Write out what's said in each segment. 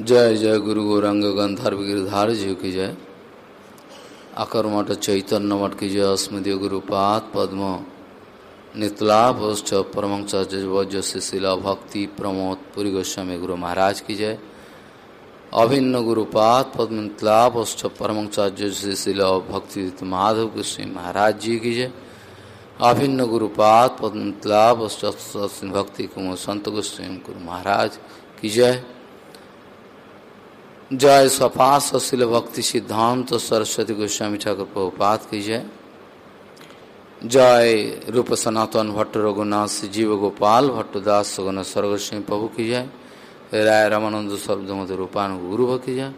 जय जय गुरु गौरंग गंधर्व गिरधार जी की जय। अकर मठ चैतन्य मठ की जय स्मृति गुरुपात पद्म। नितलाभोष्ठ परमचार्य शिशिला भक्ति प्रमोद पुरी गोस्वामी गुरु महाराज की जय। अभिन्न गुरुपात पद्म नितलाभोष्ठ परमचार्य शिशिला भक्ति माधव गोस्वामी महाराज जी की जय। अभिन्न गुरुपात पद्म नितलाभोष्ठ भक्ति कुमार संत गोस्वामी गुरु महाराज की जय। जय स्वपास शिल भक्ति सिद्धांत तो सरस्वती गोस्वामी ठाकुर प्रभुपात की जय जय रूप सनातन भट्ट रघुनाथ जीव गोपाल भट्टदास सगुन स्वर्ग सिंह प्रभु की जय राय रामानंद सर्वमद रूपान गुरु की जय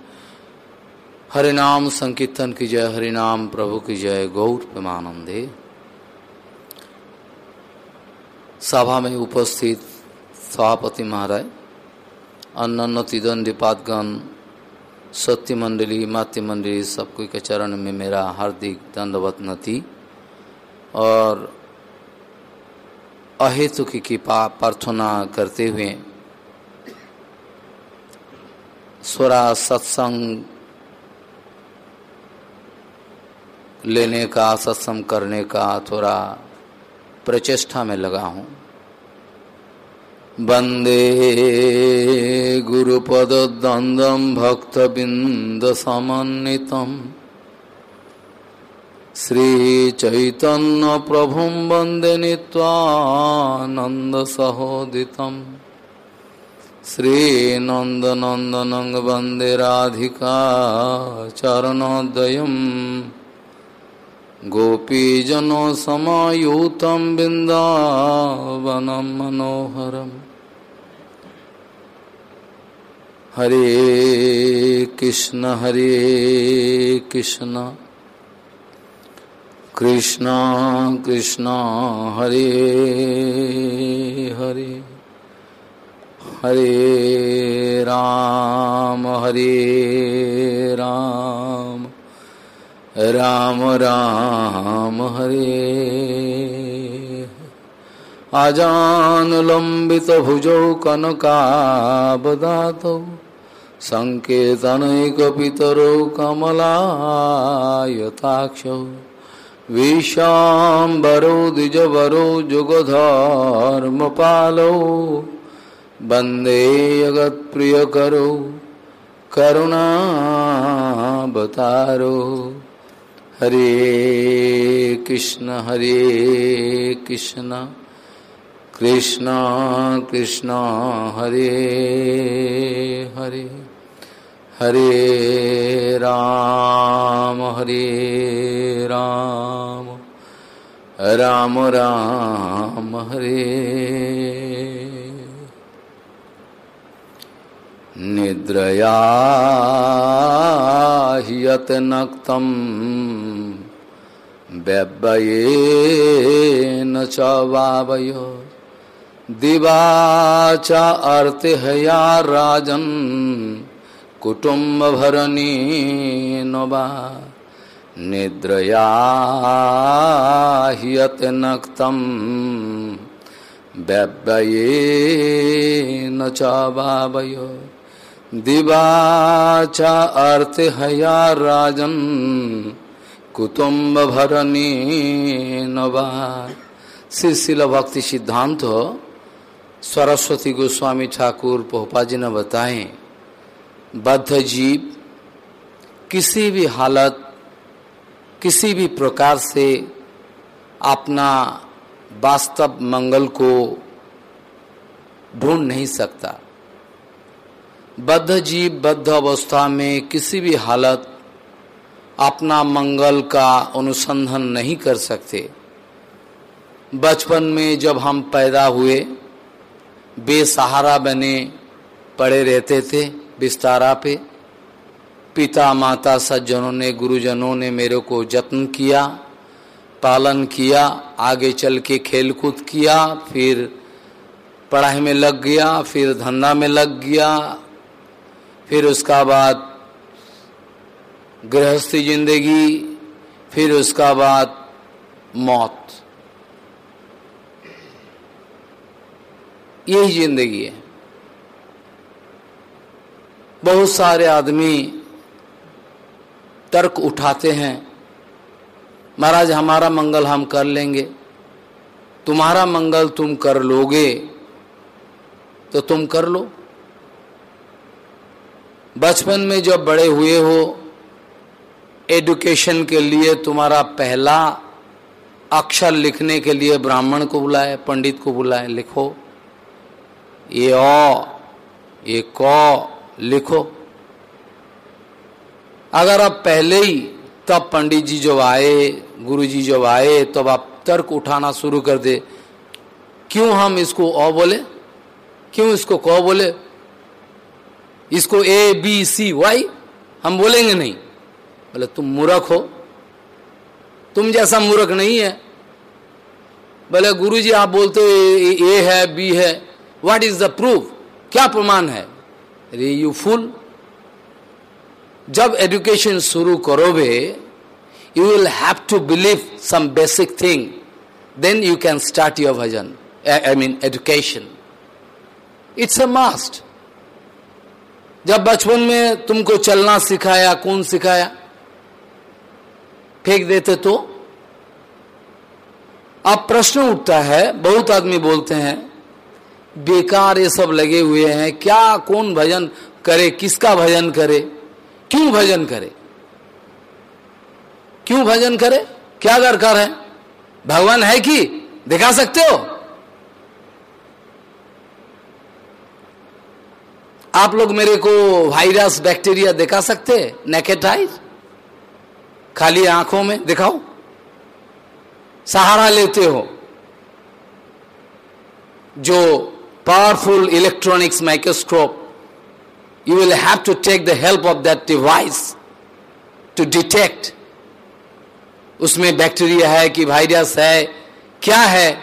हरि नाम संकीर्तन की जय हरिनाम प्रभु की जय गौर प्रेमानंदे। सभा में उपस्थित सभापति महाराज अन्य तिदंडीपातगण सत्य मंडली मातृ मंडली सबको के चरण में मेरा हार्दिक दंडवत नती और अहेतु की कृपा प्रार्थना करते हुए स्वरा सत्संग लेने का, सत्संग करने का थोड़ा प्रचेष्टा में लगा हूँ। वंदे गुरुपदद्वन्द्वं भक्तबिन्दसमन्वितम् श्रीचैतन्यप्रभुं वंदे नीत्वानन्दसहोदितम् श्रीनन्दनन्दनं वंदे राधिका चरणोदयम् गोपीजनसमायुतं बिन्दावनं मनोहरम् हरे कृष्ण हरे कृष्ण। कृष्ण कृष्ण, हरे हरे। हरे राम हरे राम। राम राम, हरे। आजानुलम्बितभुजौ कनकाबदातौ। सङ्केतनैकपितरौ कमलायताक्षौ विशाम्बरौ द्विजवरौ, जुगधर्मपालौ, वंदे जगत्प्रियकरौ, करुणावतारो। हरे कृष्ण हरे कृष्ण कृष्ण कृष्ण, हरे हरे। हरे राम हरे राम। राम राम, हरे। निद्रया ह्यत नक्तम् व्यव्ययेन च वावयो। दिवा च अर्तिहया राजन् कुटुम्बभरणेन वा निद्रया ह्यते नक्तं व्यव्ययेन च वावयो दिवा च अर्तिहया राजन् कुटुम्बभरणेन वा श्री भक्ति सिद्धांत सरस्वती गोस्वामी ठाकुर पोपा जी ने बताए। बद्ध जीव किसी भी हालत, किसी भी प्रकार से अपना वास्तव मंगल को ढूंढ नहीं सकता। बद्ध जीव बद्ध अवस्था में किसी भी हालत अपना मंगल का अनुसंधान नहीं कर सकते। बचपन में जब हम पैदा हुए, बेसहारा बने, पड़े रहते थे बिस्तारा पे। पिता माता सज्जनों ने, गुरुजनों ने मेरे को जत्न किया, पालन किया, आगे चल के खेल कूद किया, फिर पढ़ाई में लग गया, फिर धंधा में लग गया, फिर उसका बाद गृहस्थी ज़िंदगी, फिर उसका बाद मौत। यही ज़िंदगी है। बहुत सारे आदमी तर्क उठाते हैं, महाराज, हमारा मंगल हम कर लेंगे। तुम्हारा मंगल तुम कर लोगे तो तुम कर लो। बचपन में जब बड़े हुए हो, एडुकेशन के लिए तुम्हारा पहला अक्षर लिखने के लिए ब्राह्मण को बुलाए, पंडित को बुलाए, लिखो, ये ओ ये क लिखो। अगर आप पहले ही तब पंडित जी जब आए, गुरु जी जब आए, तब आप तर्क उठाना शुरू कर दे। क्यों हम इसको ओ बोले? क्यों इसको क बोले? इसको ए बी सी वाई हम बोलेंगे नहीं। बोले, तुम मूर्ख हो। तुम जैसा मूर्ख नहीं है। बोले गुरु जी आप बोलते हो ए है बी है। व्हाट इज़ द प्रूफ क्या प्रमाण है? अरे यू फुल जब एजुकेशन शुरू करोगे you will have to believe some basic thing then you can start your bhajan I mean education it's a must जब बचपन में तुमको चलना सिखाया, कौन सिखाया? फेंक देते तो? अब प्रश्न उठता है, बहुत आदमी बोलते हैं बेकार ये सब लगे हुए हैं। क्या कौन भजन करे? किसका भजन करे? क्यों भजन करे? क्यों भजन करे? क्या दरकार है? भगवान है कि? दिखा सकते हो? आप लोग मेरे को वायरस बैक्टीरिया दिखा सकते? नेकेटाइज खाली आँखों में दिखाओ। सहारा लेते हो। जो powerful electronics microscope you will have to take the help of that device to detect. उसमें बैक्टीरिया है कि वायरस है, क्या है?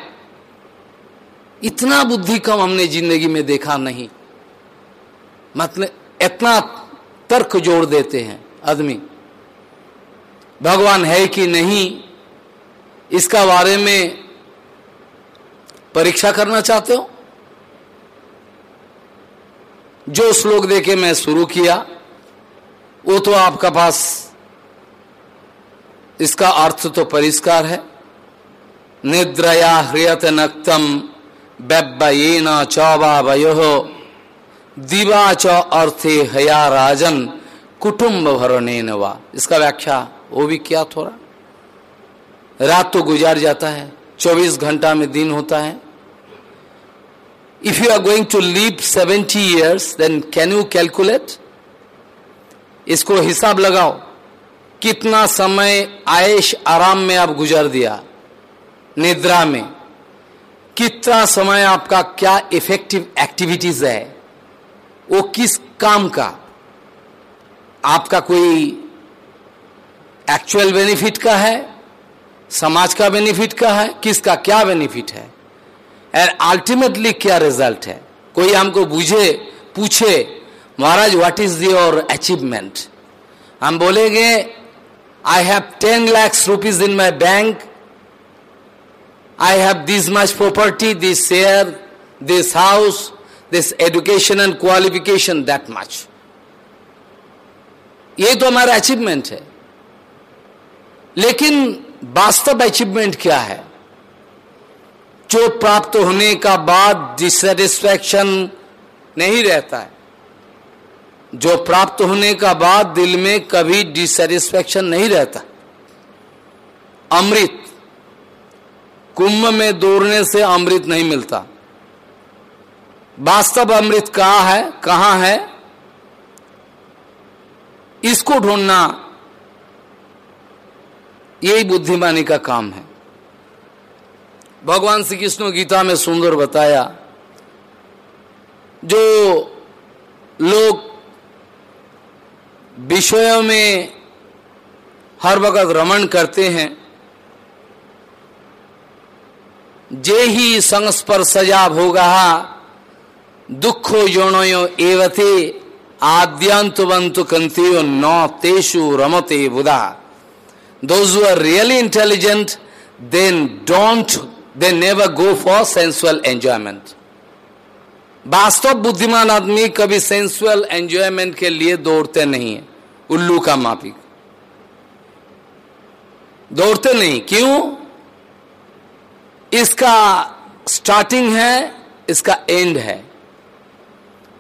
इतना बुद्धि कम हमने ज़िंदगी में देखा नहीं। मतलब इतना तर्क जोड़ देते हैं आदमी। भगवान है कि नहीं, इसका बारे में परीक्षा करना चाहते हो? जो श्लोक देके मैं शुरू किया, वो तो आपका पास, इसका अर्थ तो परिष्कार है। निद्रया ह्रियत नक्तम व्ययन चौबा वयो, दिवा च अर्थे हया राजन कुटुंब भरने नवा। इसका व्याख्या वो भी क्या थोड़ा। रात तो गुजार जाता है 24 घंटा में दिन होता है। If you are going to live 70 years, then can you calculate? इसको हिसाब लगाओ। कितना समय आयश आराम में आप गुजार दिया? निद्रा में। कितना समय आपका क्या इफ़ेक्टिव एक्टिविटीज़ है? वो किस काम का? आपका कोई एक्चुअल बेनिफिट का है? समाज का बेनिफिट का है? किसका क्या बेनिफिट है? एंड अल्टीमेटली क्या रिज़ल्ट है? कोई हमको बुझे, पूछे, महाराज व्हाट इज़ योर अचीवमेंट हम बोलेंगे I have ten lakhs rupees in my bank I have this much property this share this house this education and qualification that much ये तो हमारा अचीवमेंट है। लेकिन वास्तव अचीवमेंट क्या है? जो प्राप्त होने का बाद डिससेटिस्फैक्शन नहीं रहता है। जो प्राप्त होने का बाद दिल में कभी डिससेटिस्फैक्शन नहीं रहता। अमृत, कुंभ में दौड़ने से अमृत नहीं मिलता। वास्तव अमृत कहा है, कहाँ है? इसको ढूंढना यही बुद्धिमानी का काम है। भगवान श्री कृष्ण गीता में सुंदर बताया, जो लोग विषयों में हर वक्त रमण करते हैं, जे ही संस्पर सजा भोगा दुखो योणयो एवते आद्यांतवंतु कंतियो नौ तेषु रमते बुधा। Those are really intelligent then don't they never go for sensual enjoyment. वास्तव बुद्धिमान आदमी कभी सेंसुअल एंजॉयमेंट के लिए दौड़ते नहीं है। उल्लू का माफ़ी दौड़ते नहीं। क्यों? इसका स्टार्टिंग है, इसका एंड है।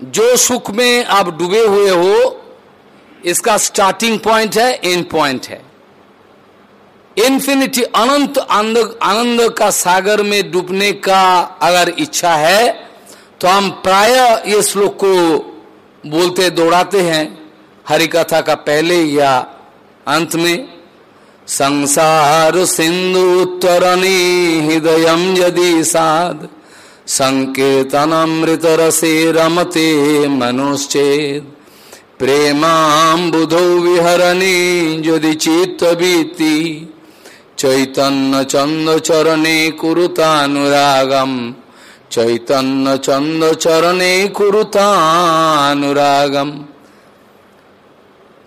जो सुख में आप डूबे हुए हो, इसका स्टार्टिंग पॉइंट है एंड पॉइंट है। इन्फिनिटी अनंत आनंद का सागर में डूबने का अगर इच्छा है तो हम प्राय ये श्लोक को बोलते दौड़ाते हैं। हरि कथा का पहले या अंत में, संसार सिंधु उत्तरणी हृदय यदि साध संकेतनामृत रसे रमते मनुश्चेद प्रेमाबुधौ विहरणी यदि चित्तवीति चैतन्य चंद चरणे कुरुतानुरागम। चैतन्य चंद चरणे कुरुतानुरागम।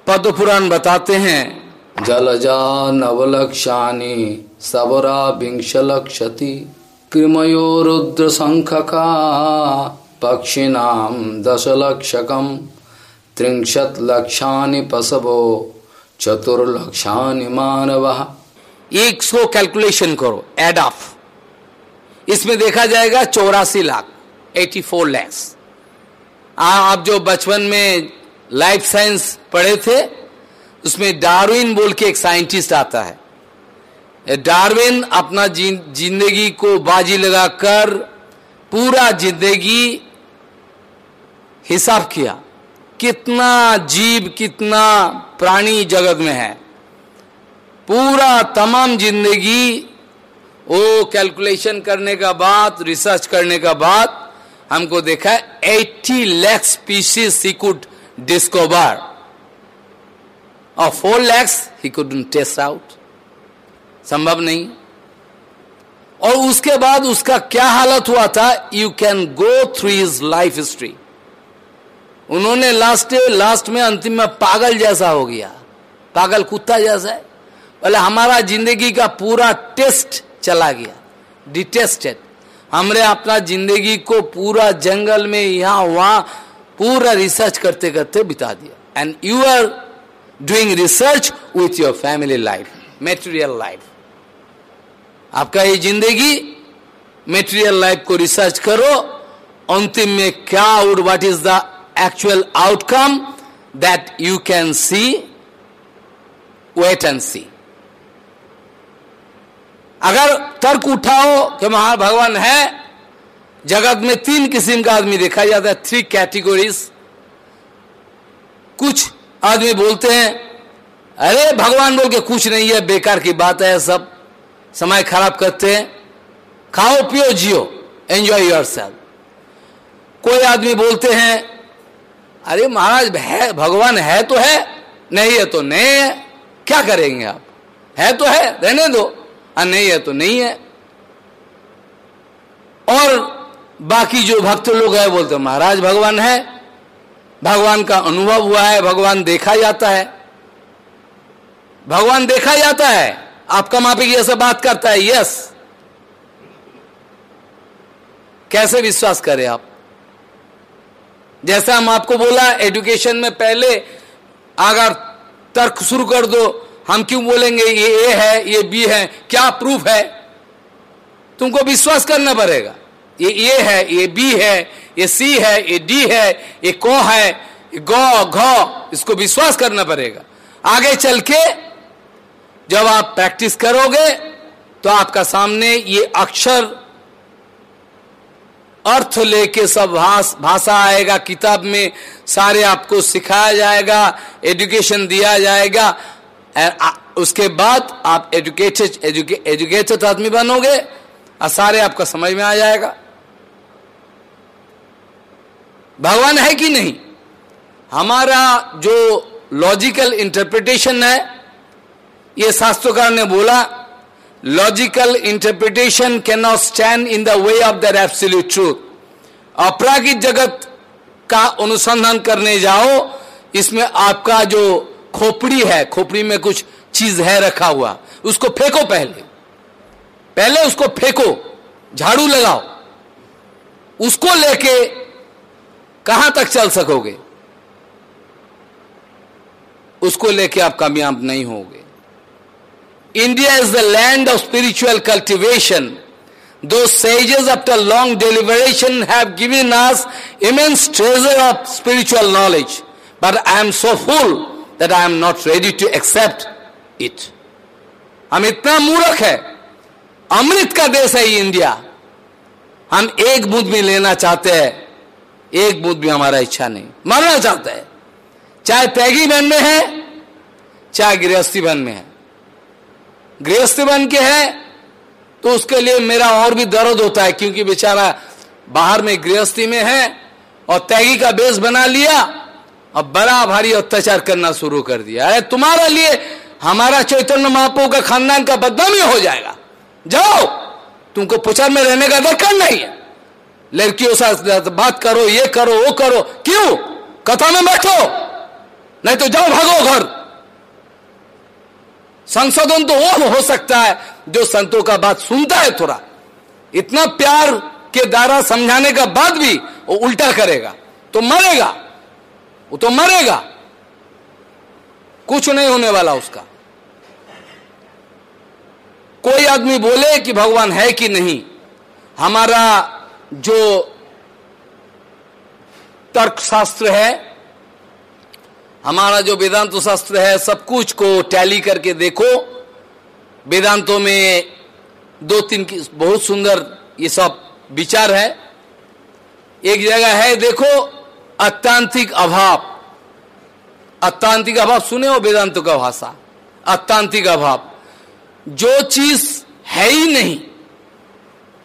पद पुराण बताते हैं। जलजा नवलक्षानी सबरा विंश लक्षति कृमयो रुद्र संखका पक्षिणाम दशलक्षकम। त्रिंशत लक्षानि पशवो चतुर्लक्षानि मानव। एक सो कैलकुलेशन करो एड ऑफ़ इसमें देखा जाएगा चौरासी लाख एटी फोर लैक्स आप जो बचपन में लाइफ साइंस पढ़े थे, उसमें डार्विन बोल के एक साइंटिस्ट आता है। डार्विन अपना ज़िंदगी को बाजी लगाकर पूरा ज़िंदगी हिसाब किया। कितना जीव, कितना प्राणी जगत में है। पूरा तमाम ज़िंदगी वो कैलकुलेशन करने का बाद रिसर्च करने का बाद हमको देखा है 80 lakhs species he could discover और four lakhs he could test out संभव नहीं। और उसके बाद उसका क्या हालत हुआ था? You can go through is life history उन्होंने लास्ट लास्ट में अंतिम में पागल जैसा हो गया। पागल कुत्ता जैसा है। बोले, हमारा ज़िंदगी का पूरा टेस्ट चला गया डिटेस्टेड हमने अपना ज़िंदगी को पूरा जंगल में यहाँ वहाँ पूरा रिसर्च करते करते बिता दिया। And you are doing research with your family life material life आपका ये ज़िंदगी मेटेरियल लाइफ को रिसर्च करो। अंतिम में क्या और what is the actual outcome that you can see wait and see. अगर तर्क उठाओ कि महा भगवान है, जगत में तीन किस्म का आदमी देखा जाता है थ्री कैटेगरीज कुछ आदमी बोलते हैं, अरे, भगवान बोल के कुछ नहीं है, बेकार की बात है सब। समय खराब करते हैं। खाओ, पियो, जियो एंजॉय योर सेल्फ कोई आदमी बोलते हैं, अरे, महाराज, है, भगवान है तो है, नहीं है तो नहीं है। क्या करेंगे आप? है तो है, रहने दो। और नहीं है तो नहीं है। और बाकी जो भक्त लोग है, बोलते महाराज, भगवान है। भगवान का अनुभव हुआ है, भगवान देखा जाता है। भगवान देखा जाता है। आपका मापी ऐसा बात करता है यस कैसे विश्वास करें आप? जैसा हम आपको बोला एजुकेशन में पहले अगर तर्क शुरू कर दो हम क्यों बोलेंगे ये ए है, ये बी है? क्या प्रूफ है? तुमको विश्वास करना पड़ेगा। ये ए है, ये बी है, ये सी है, ये डी है, ये को है गौ, घ, इसको विश्वास करना पड़ेगा। आगे चल के जब आप प्रैक्टिस करोगे तो आपका सामने ये अक्षर अर्थ लेके सब भाषा आएगा, किताब में सारे आपको सिखाया जाएगा एजुकेशन दिया जाएगा। उसके बाद आप एजुकेटेड एजुके, एजुकेटेड आदमी बनोगे और सारे आपका समझ में आ जाएगा। भगवान है कि नहीं? हमारा जो लॉजिकल इंटरप्रिटेशन है ये शास्त्रकार ने बोला logical interpretation can not stand in the way of the absolute truth अपरागिक जगत का अनुसंधान करने जाओ इसमें आपका जो खोपड़ी है, खोपड़ी में कुछ चीज़ है रखा हुआ। उसको फेंको पहले। पहले उसको फेंको, झाड़ू लगाओ। उसको लेके कहाँ तक चल सकोगे? उसको लेके आप कामयाब नहीं होगे। India is the land of spiritual cultivation. Those sages after long deliberation have given us immense treasure of spiritual knowledge but I am so fool that I am not ready to accept it हम इतना मूर्ख है। अमृत का देश है India. हम एक बूंद भी लेना चाहते हैं। एक बूंद भी हमारा इच्छा नहीं। मरना चाहते हैं। चाहे तैगी बन में है, चाहे गृहस्थी बन में है। गृहस्थी बन के है तो उसके लिए मेरा और भी दर्द होता है, क्योंकि बेचारा बाहर में गृहस्थी में है और तैगी का बेस बना लिया। और बड़ा भारी अत्याचार करना शुरू कर दिया। अरे, तुम्हारे लिए हमारा चैतन्य महापो का खानदान का बदनामी हो जाएगा। जाओ, तुमको पुचर में रहने का दरकार नहीं है। लड़कियों से बात करो, ये करो, वो करो। क्यों? कथा में बैठो। नहीं तो जाओ, भागो घर। संशोधन तो वो हो सकता है जो संतों का बात सुनता है थोड़ा। इतना प्यार के द्वारा समझाने का बाद भी वो उल्टा करेगा तो मरेगा। वो तो मरेगा। कुछ नहीं होने वाला उसका। कोई आदमी बोले कि भगवान है कि नहीं, हमारा जो तर्कशास्त्र है, हमारा जो वेदांत शास्त्र है, सब कुछ को टैली करके देखो। वेदांतों में दो तीन की बहुत सुंदर ये सब विचार है। एक जगह है, देखो अत्तांतिक अभाव। अत्यांतिक अभाव, सुने हो वेदांत का भाषा? अत्यांतिक अभाव। जो चीज़ है ही नहीं,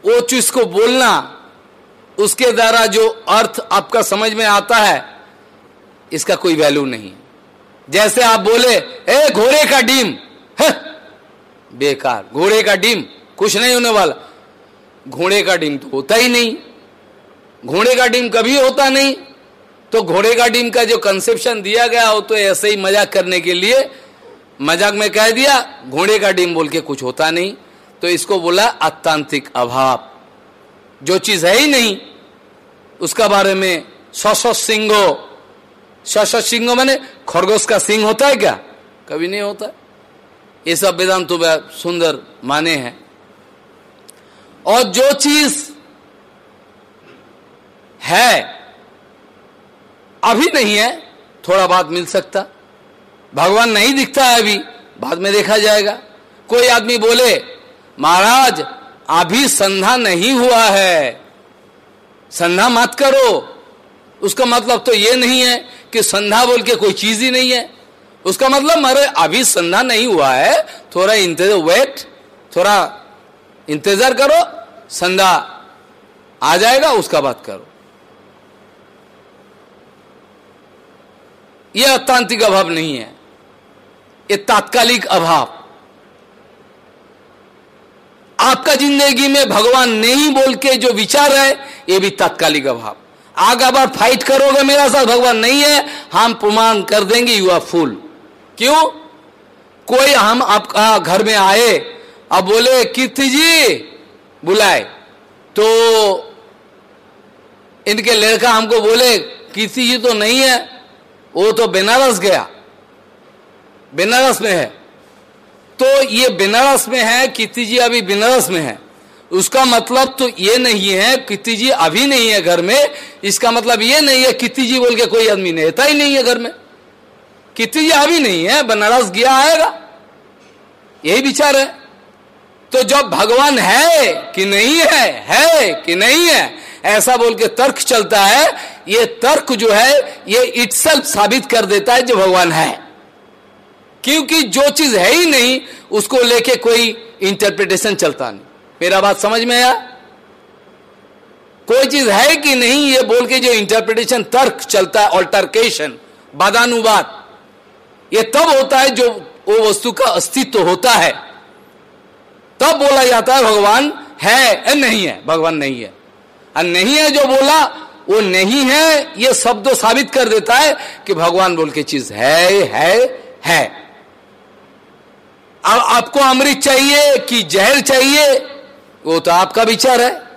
वो चीज़ को बोलना, उसके द्वारा जो अर्थ आपका समझ में आता है, इसका कोई वैल्यू नहीं। जैसे आप बोले, ए, घोड़े का डीम। बेकार। घोड़े का डीम, कुछ नहीं होने वाला। घोड़े का डीम तो होता ही नहीं। घोड़े का डीम कभी होता नहीं। तो घोड़े का डीम का जो कंसेप्शन दिया गया हो तो ऐसे ही मज़ाक करने के लिए मज़ाक में कह दिया घोड़े का डीम बोल के कुछ होता नहीं। तो इसको बोला अतांत्रिक अभाव। जो चीज़ है ही नहीं, उसका बारे में सौ सिंगो। सौ सिंगो मैंने खरगोश का सिंह होता है क्या? कभी नहीं होता। ये सब वेदांत तो सुंदर माने हैं। और जो चीज़ है अभी नहीं है, थोड़ा बाद मिल सकता। भगवान नहीं दिखता है अभी, बाद में देखा जाएगा। कोई आदमी बोले, महाराज, अभी संधा नहीं हुआ है। संधा मत करो। उसका मतलब तो ये नहीं है कि संधा बोल के कोई चीज़ ही नहीं है। उसका मतलब मारे, अभी संधा नहीं हुआ है। थोड़ा इंतज़ार वेट थोड़ा इंतज़ार करो संधा आ जाएगा, उसका बात करो। यह अतांत्रिक अभाव नहीं है। ये तात्कालिक अभाव। आपका ज़िंदगी में भगवान नहीं बोल के जो विचार है, ये भी तात्कालिक अभाव। आगे बार फाइट करोगे मेरा साथ, भगवान नहीं है, हम प्रमाण कर देंगे यू आर फुल क्यों? कोई हम आपका घर में आए, अब बोले, कीर्ति जी, बुलाए। तो इनके लड़का हमको बोले, कीर्ति जी तो नहीं है। वो तो बनारस गया। बनारस में है। तो ये बनारस में है कीर्ति जी अभी बनारस में है। उसका मतलब तो ये नहीं है कीर्ति जी अभी नहीं है घर में। इसका मतलब ये नहीं है कीर्ति जी बोल के कोई आदमी रहता ही नहीं है घर में। कीर्ति जी अभी नहीं है, बनारस गया आएगा। यही विचार है। तो जब भगवान है कि नहीं है है कि नहीं है ऐसा बोल के तर्क चलता है, ये तर्क जो है, ये इट्सल्फ साबित कर देता है जो भगवान है। क्योंकि जो चीज़ है ही नहीं, उसको लेके कोई इंटरप्रिटेशन चलता नहीं। मेरा बात समझ में आया? कोई चीज़ है कि नहीं, ये बोल के जो इंटरप्रिटेशन तर्क चलता है ऑल्टरकेशन बादानुवाद ये तब होता है जो वो वस्तु का अस्तित्व होता है। तब बोला जाता है भगवान है नहीं है? भगवान नहीं है। और नहीं है जो बोला, वो नहीं है, ये शब्द साबित कर देता है कि भगवान बोल के चीज़ है है है। अब आपको अमृत चाहिए कि जहर चाहिए, वो तो आपका विचार है।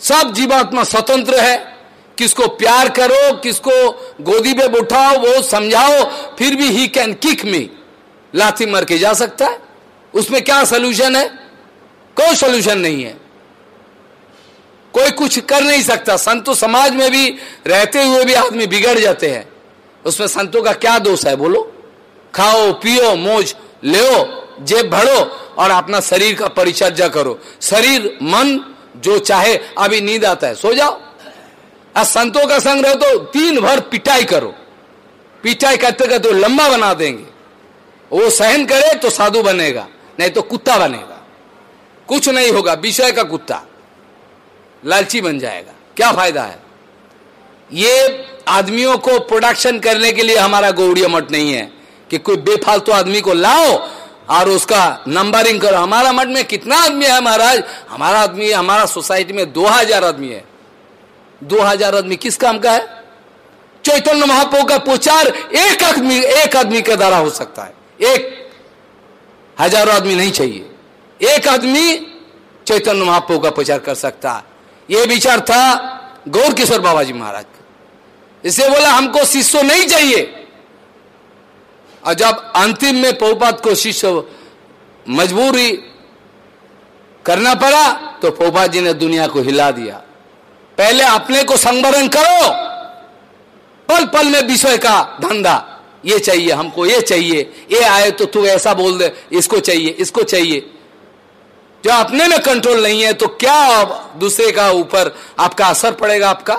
सब जीवात्मा स्वतंत्र है। किसको प्यार करो, किसको गोदी पे उठाओ वो समझाओ, फिर भी ही कैन किक मी लाथी मर के जा सकता है। उसमें क्या सोल्यूशन है? कोई सोल्यूशन नहीं है। कोई कुछ कर नहीं सकता। संतो समाज में भी रहते हुए भी आदमी बिगड़ जाते हैं। उसमें संतों का क्या दोष है, बोलो? खाओ, पियो, मोज ले जेब भरो और अपना शरीर का परिचर्या करो। शरीर, मन, जो चाहे, अभी नींद आता है। सो जाओ। आज संतों का संग रहो तो तीन भर पिटाई करो। पिटाई करते करते लंबा बना देंगे। वो सहन करे तो साधु बनेगा, नहीं तो कुत्ता बनेगा। कुछ नहीं होगा, विषय का कुत्ता। लालची बन जाएगा। क्या फ़ायदा है? ये आदमियों को प्रोडक्शन करने के लिए हमारा गौड़िया मठ नहीं है कि कोई बेफालतू आदमी को लाओ और उसका नंबरिंग करो। हमारा मठ में कितना आदमी है महाराज? हमारा आदमी, हमारा सोसाइटी में दो हज़ार आदमी है। दो हज़ार आदमी किस काम का है? चैतन्य महापो का प्रचार एक आदमी एक आदमी के द्वारा हो सकता है। एक हज़ारों आदमी नहीं चाहिए। एक आदमी चैतन्य महापो का प्रचार कर सकता है। ये विचार था गौर किशोर बाबा जी महाराज। इसे बोला, हमको शिष्य नहीं चाहिए। और जब अंतिम में पौपात को शिष्य मजबूरी करना पड़ा तो पोपा जी ने दुनिया को हिला दिया। पहले अपने को संवरण करो। पल पल में विषय का धंधा, ये चाहिए, हमको ये चाहिए, ये आए तो तू ऐसा बोल दे, इसको चाहिए इसको चाहिए। जो अपने में कंट्रोल नहीं है तो क्या दूसरे का ऊपर आपका असर पड़ेगा आपका?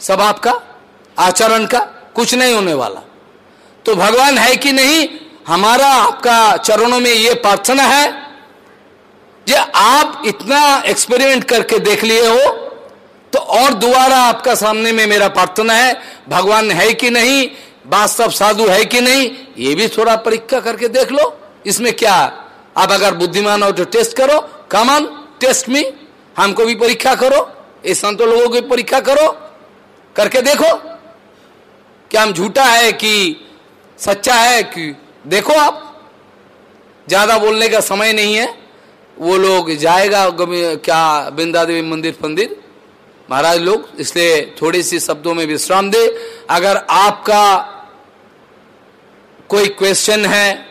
सब आपका? आचरण का? कुछ नहीं होने वाला। तो भगवान है कि नहीं? हमारा, आपका चरणों में ये प्रार्थना है जो आप इतना एक्सपेरिमेंट करके देख लिए हो तो और दोबारा आपका सामने में मेरा प्रार्थना है, भगवान है कि नहीं? वास्तव साधु है कि नहीं? ये भी थोड़ा परीक्षा करके देख लो। इसमें क्या? आप अगर बुद्धिमान हो तो टेस्ट करो कमन टेस्ट मी हमको भी परीक्षा करो। इस संतो लोगों की परीक्षा करो। करके देखो। क्या हम झूठा है कि सच्चा है कि देखो आप। ज़्यादा बोलने का समय नहीं है। वो लोग जाएगा क्या बिंदा देवी मंदिर फंदिर। महाराज लोग, इसलिए थोड़ी सी शब्दों में विश्राम दे। अगर आपका कोई क्वेश्चन है,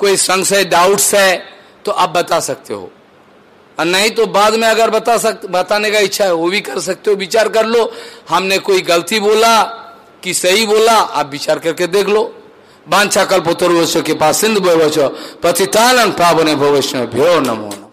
कोई संशय डाउट्स है तो आप बता सकते हो। और नहीं तो बाद में अगर बता सक, बताने का इच्छा है, वो भी कर सकते हो, विचार कर लो। हमने कोई गलती बोला कि सही बोला, आप विचार करके देख लो। बांछा कल्पतरुवश्व के पास सिंधु भवचो पतितानन पावन भविष्य भ्यो नमो।